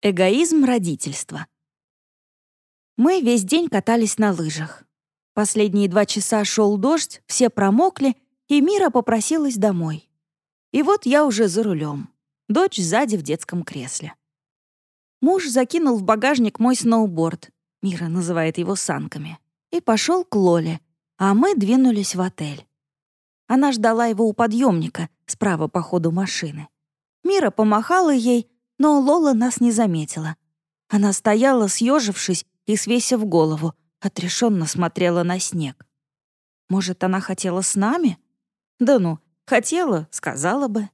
Эгоизм родительства. Мы весь день катались на лыжах. Последние два часа шел дождь, все промокли, и Мира попросилась домой. И вот я уже за рулем. Дочь сзади в детском кресле. Муж закинул в багажник мой сноуборд, Мира называет его санками, и пошел к Лоле, а мы двинулись в отель. Она ждала его у подъемника, справа по ходу машины. Мира помахала ей, но Лола нас не заметила. Она стояла, съежившись и свесив голову, отрешенно смотрела на снег. Может, она хотела с нами? Да ну, хотела, сказала бы.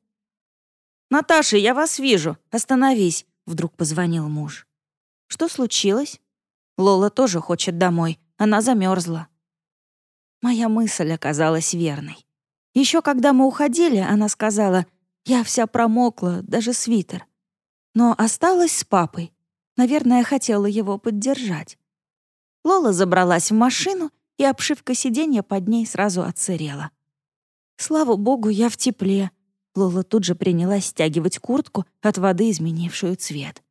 «Наташа, я вас вижу. Остановись», — вдруг позвонил муж. «Что случилось?» Лола тоже хочет домой. Она замерзла. Моя мысль оказалась верной. Еще когда мы уходили, она сказала, «Я вся промокла, даже свитер». Но осталась с папой. Наверное, хотела его поддержать. Лола забралась в машину, и обшивка сиденья под ней сразу отсырела. Слава богу, я в тепле. Лола тут же принялась стягивать куртку от воды, изменившую цвет.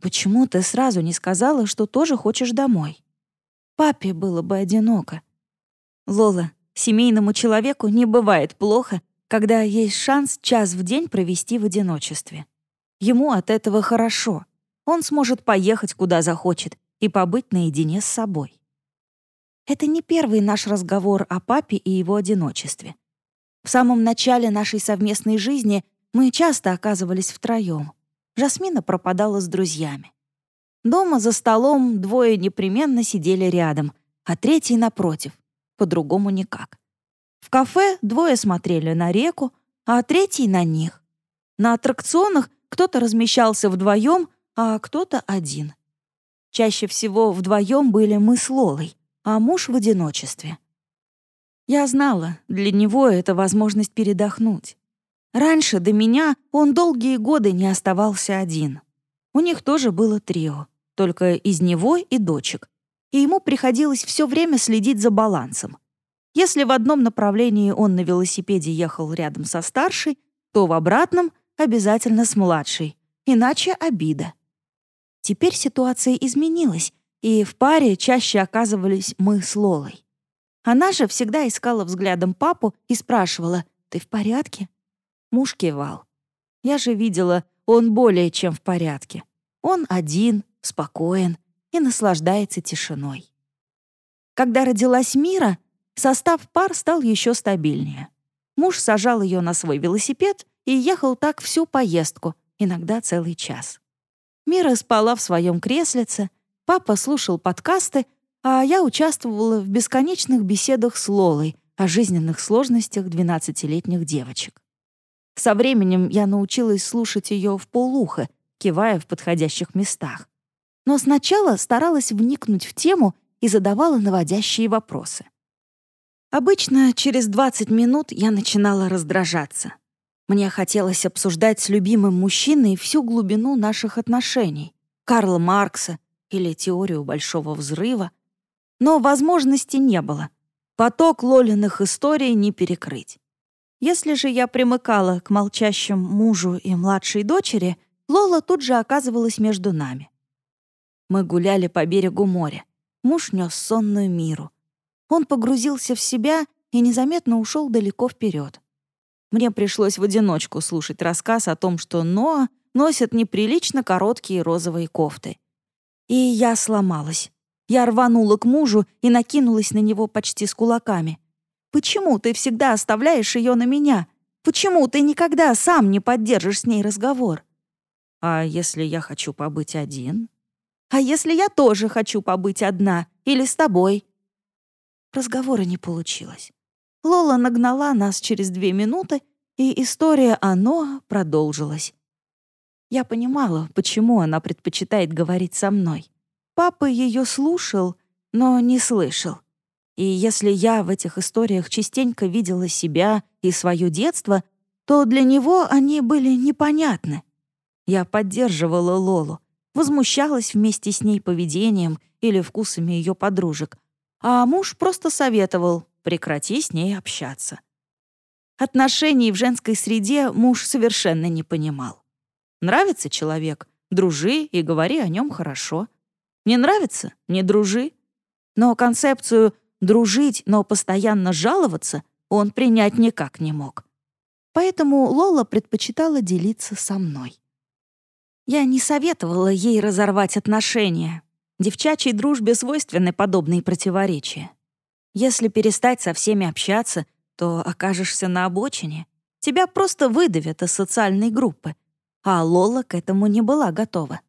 «Почему ты сразу не сказала, что тоже хочешь домой? Папе было бы одиноко». «Лола, семейному человеку не бывает плохо, когда есть шанс час в день провести в одиночестве. Ему от этого хорошо. Он сможет поехать куда захочет, и побыть наедине с собой. Это не первый наш разговор о папе и его одиночестве. В самом начале нашей совместной жизни мы часто оказывались втроем. Жасмина пропадала с друзьями. Дома за столом двое непременно сидели рядом, а третий напротив. По-другому никак. В кафе двое смотрели на реку, а третий — на них. На аттракционах кто-то размещался вдвоем, а кто-то один. Чаще всего вдвоем были мы с Лолой, а муж в одиночестве. Я знала, для него это возможность передохнуть. Раньше до меня он долгие годы не оставался один. У них тоже было трио, только из него и дочек. И ему приходилось все время следить за балансом. Если в одном направлении он на велосипеде ехал рядом со старшей, то в обратном — обязательно с младшей, иначе обида. Теперь ситуация изменилась, и в паре чаще оказывались мы с Лолой. Она же всегда искала взглядом папу и спрашивала «Ты в порядке?» Муж кивал. Я же видела, он более чем в порядке. Он один, спокоен и наслаждается тишиной. Когда родилась Мира, состав пар стал еще стабильнее. Муж сажал ее на свой велосипед и ехал так всю поездку, иногда целый час. Мира спала в своем креслице, папа слушал подкасты, а я участвовала в бесконечных беседах с Лолой о жизненных сложностях 12-летних девочек. Со временем я научилась слушать ее в полуха, кивая в подходящих местах. Но сначала старалась вникнуть в тему и задавала наводящие вопросы. Обычно через 20 минут я начинала раздражаться. Мне хотелось обсуждать с любимым мужчиной всю глубину наших отношений, Карла Маркса или теорию Большого Взрыва. Но возможности не было. Поток Лолиных историй не перекрыть. Если же я примыкала к молчащим мужу и младшей дочери, Лола тут же оказывалась между нами. Мы гуляли по берегу моря. Муж нес сонную миру. Он погрузился в себя и незаметно ушел далеко вперед. Мне пришлось в одиночку слушать рассказ о том, что Ноа носит неприлично короткие розовые кофты. И я сломалась. Я рванула к мужу и накинулась на него почти с кулаками. «Почему ты всегда оставляешь ее на меня? Почему ты никогда сам не поддержишь с ней разговор?» «А если я хочу побыть один?» «А если я тоже хочу побыть одна? Или с тобой?» Разговора не получилось. Лола нагнала нас через две минуты, и история «Оно» продолжилась. Я понимала, почему она предпочитает говорить со мной. Папа ее слушал, но не слышал. И если я в этих историях частенько видела себя и свое детство, то для него они были непонятны. Я поддерживала Лолу, возмущалась вместе с ней поведением или вкусами ее подружек, а муж просто советовал прекрати с ней общаться. Отношений в женской среде муж совершенно не понимал. Нравится человек, Дружи и говори о нем хорошо. Не нравится — не дружи. Но концепцию «дружить, но постоянно жаловаться» он принять никак не мог. Поэтому Лола предпочитала делиться со мной. Я не советовала ей разорвать отношения. Девчачьей дружбе свойственны подобные противоречия. Если перестать со всеми общаться, то окажешься на обочине. Тебя просто выдавят из социальной группы. А Лола к этому не была готова.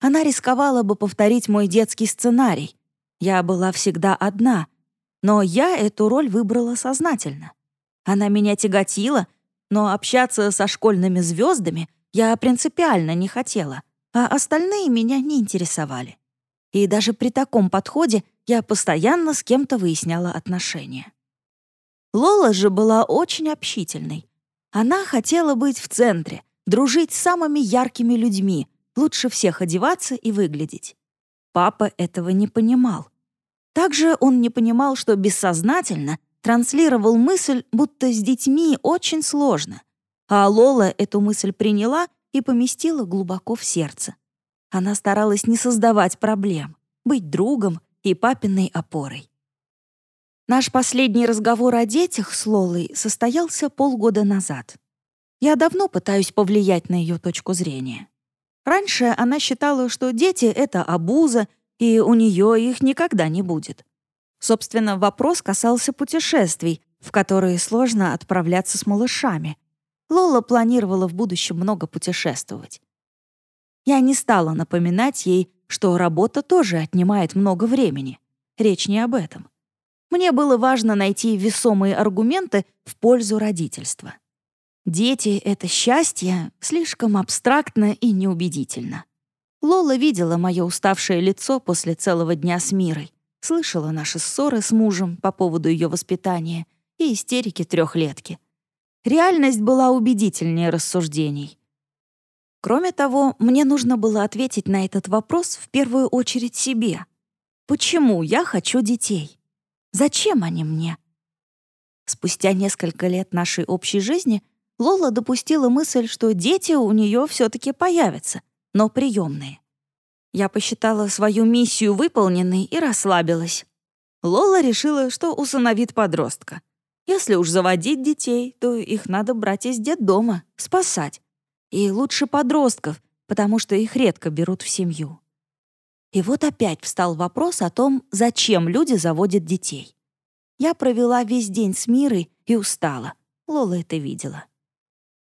Она рисковала бы повторить мой детский сценарий. Я была всегда одна, но я эту роль выбрала сознательно. Она меня тяготила, но общаться со школьными звездами я принципиально не хотела, а остальные меня не интересовали. И даже при таком подходе я постоянно с кем-то выясняла отношения. Лола же была очень общительной. Она хотела быть в центре, дружить с самыми яркими людьми, лучше всех одеваться и выглядеть. Папа этого не понимал. Также он не понимал, что бессознательно транслировал мысль, будто с детьми очень сложно. А Лола эту мысль приняла и поместила глубоко в сердце. Она старалась не создавать проблем, быть другом и папиной опорой. Наш последний разговор о детях с Лолой состоялся полгода назад. Я давно пытаюсь повлиять на ее точку зрения. Раньше она считала, что дети — это обуза, и у нее их никогда не будет. Собственно, вопрос касался путешествий, в которые сложно отправляться с малышами. Лола планировала в будущем много путешествовать. Я не стала напоминать ей, что работа тоже отнимает много времени. Речь не об этом. Мне было важно найти весомые аргументы в пользу родительства. Дети — это счастье слишком абстрактно и неубедительно. Лола видела мое уставшее лицо после целого дня с Мирой слышала наши ссоры с мужем по поводу ее воспитания и истерики трехлетки. Реальность была убедительнее рассуждений. Кроме того, мне нужно было ответить на этот вопрос в первую очередь себе. Почему я хочу детей? Зачем они мне? Спустя несколько лет нашей общей жизни Лола допустила мысль, что дети у нее все-таки появятся, но приемные. Я посчитала свою миссию выполненной и расслабилась. Лола решила, что усыновит подростка. Если уж заводить детей, то их надо брать из детдома, спасать. И лучше подростков, потому что их редко берут в семью. И вот опять встал вопрос о том, зачем люди заводят детей. Я провела весь день с Мирой и устала. Лола это видела.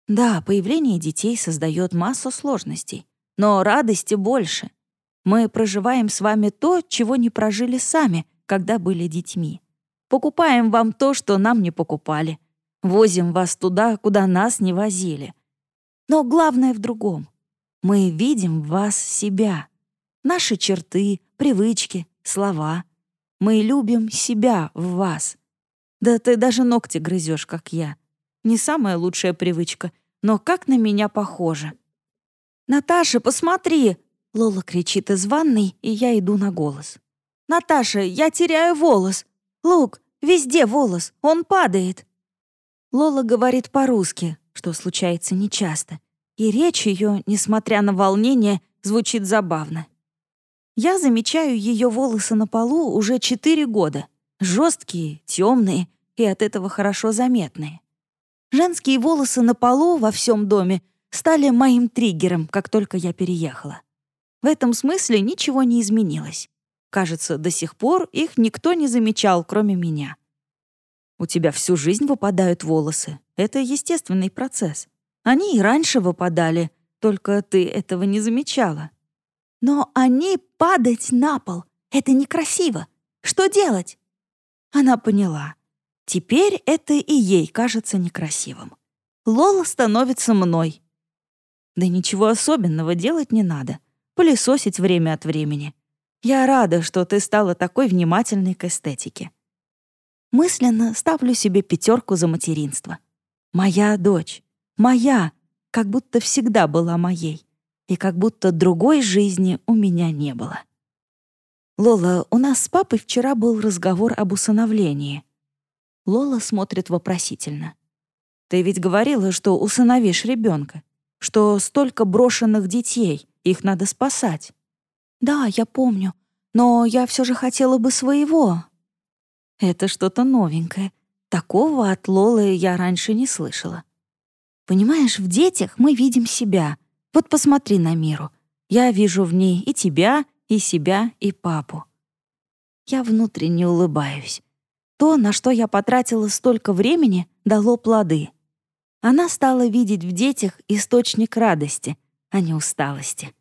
Да, появление детей создает массу сложностей, но радости больше — мы проживаем с вами то, чего не прожили сами, когда были детьми. Покупаем вам то, что нам не покупали. Возим вас туда, куда нас не возили. Но главное в другом. Мы видим в вас себя. Наши черты, привычки, слова. Мы любим себя в вас. Да ты даже ногти грызешь, как я. Не самая лучшая привычка, но как на меня похоже. «Наташа, посмотри!» Лола кричит из ванной, и я иду на голос. «Наташа, я теряю волос! Лук, везде волос, он падает!» Лола говорит по-русски, что случается нечасто, и речь ее, несмотря на волнение, звучит забавно. Я замечаю ее волосы на полу уже четыре года. Жесткие, темные и от этого хорошо заметные. Женские волосы на полу во всем доме стали моим триггером, как только я переехала. В этом смысле ничего не изменилось. Кажется, до сих пор их никто не замечал, кроме меня. У тебя всю жизнь выпадают волосы. Это естественный процесс. Они и раньше выпадали, только ты этого не замечала. Но они падать на пол. Это некрасиво. Что делать? Она поняла. Теперь это и ей кажется некрасивым. Лола становится мной. Да ничего особенного делать не надо пылесосить время от времени. Я рада, что ты стала такой внимательной к эстетике. Мысленно ставлю себе пятерку за материнство. Моя дочь. Моя. Как будто всегда была моей. И как будто другой жизни у меня не было. Лола, у нас с папой вчера был разговор об усыновлении. Лола смотрит вопросительно. Ты ведь говорила, что усыновишь ребенка. что столько брошенных детей, их надо спасать. Да, я помню, но я все же хотела бы своего. Это что-то новенькое. Такого от Лолы я раньше не слышала. Понимаешь, в детях мы видим себя. Вот посмотри на Миру. Я вижу в ней и тебя, и себя, и папу. Я внутренне улыбаюсь. То, на что я потратила столько времени, дало плоды. Она стала видеть в детях источник радости, а не усталости.